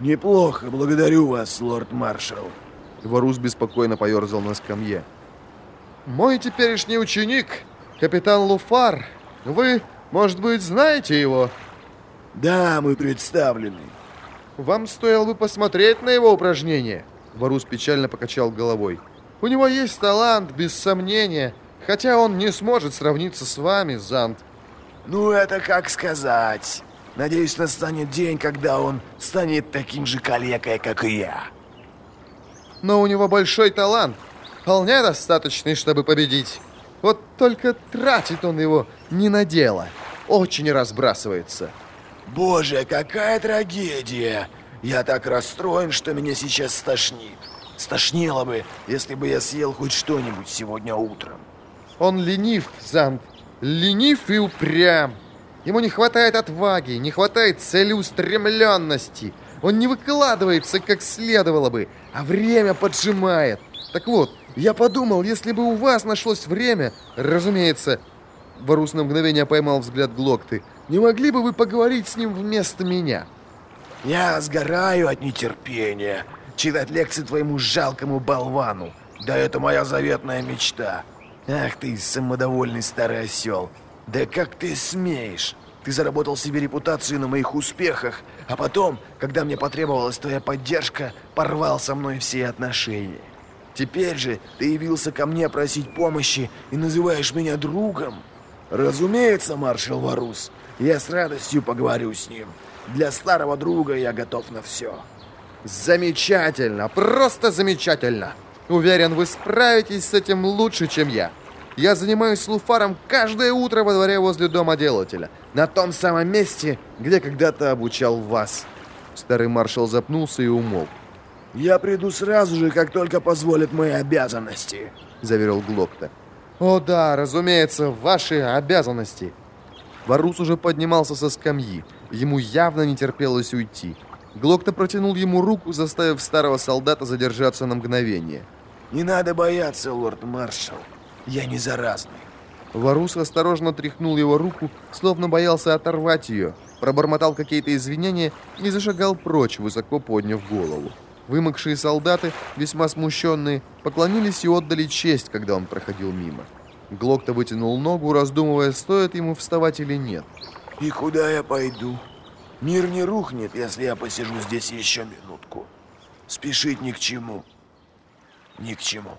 Неплохо, благодарю вас, лорд-маршал. Варус беспокойно поерзал на скамье. Мой теперешний ученик, капитан Луфар. Вы, может быть, знаете его? Да, мы представлены. Вам стоило бы посмотреть на его упражнения. Варус печально покачал головой. У него есть талант, без сомнения, хотя он не сможет сравниться с вами, Зант. Ну, это как сказать. Надеюсь, настанет день, когда он станет таким же калекой, как и я. Но у него большой талант, вполне достаточный, чтобы победить. Вот только тратит он его не на дело, очень разбрасывается. Боже, какая трагедия! Я так расстроен, что меня сейчас стошнит. Стошнило бы, если бы я съел хоть что-нибудь сегодня утром. Он ленив, Зант, ленив и упрям. Ему не хватает отваги, не хватает целеустремленности. Он не выкладывается, как следовало бы, а время поджимает. Так вот, я подумал, если бы у вас нашлось время, разумеется, Варус на мгновение поймал взгляд Глокты, не могли бы вы поговорить с ним вместо меня? Я сгораю от нетерпения читать лекции твоему жалкому болвану. Да это моя заветная мечта. Ах ты, самодовольный старый осел. Да как ты смеешь? Ты заработал себе репутацию на моих успехах, а потом, когда мне потребовалась твоя поддержка, порвал со мной все отношения. Теперь же ты явился ко мне просить помощи и называешь меня другом. Разумеется, маршал Варус, я с радостью поговорю с ним. Для старого друга я готов на все. Замечательно, просто замечательно. Уверен, вы справитесь с этим лучше, чем я. Я занимаюсь Луфаром каждое утро во дворе возле дома делателя. На том самом месте, где когда-то обучал вас. Старый маршал запнулся и умолк. «Я приду сразу же, как только позволят мои обязанности», — заверил Глокта. «О да, разумеется, ваши обязанности». Варус уже поднимался со скамьи. Ему явно не терпелось уйти. Глокта протянул ему руку, заставив старого солдата задержаться на мгновение. «Не надо бояться, лорд-маршал. Я не заразный. Варус осторожно тряхнул его руку, словно боялся оторвать ее, пробормотал какие-то извинения и зашагал прочь, высоко подняв голову. Вымокшие солдаты, весьма смущенные, поклонились и отдали честь, когда он проходил мимо. Глокта вытянул ногу, раздумывая, стоит ему вставать или нет. «И куда я пойду? Мир не рухнет, если я посижу здесь еще минутку. Спешить ни к чему. Ни к чему».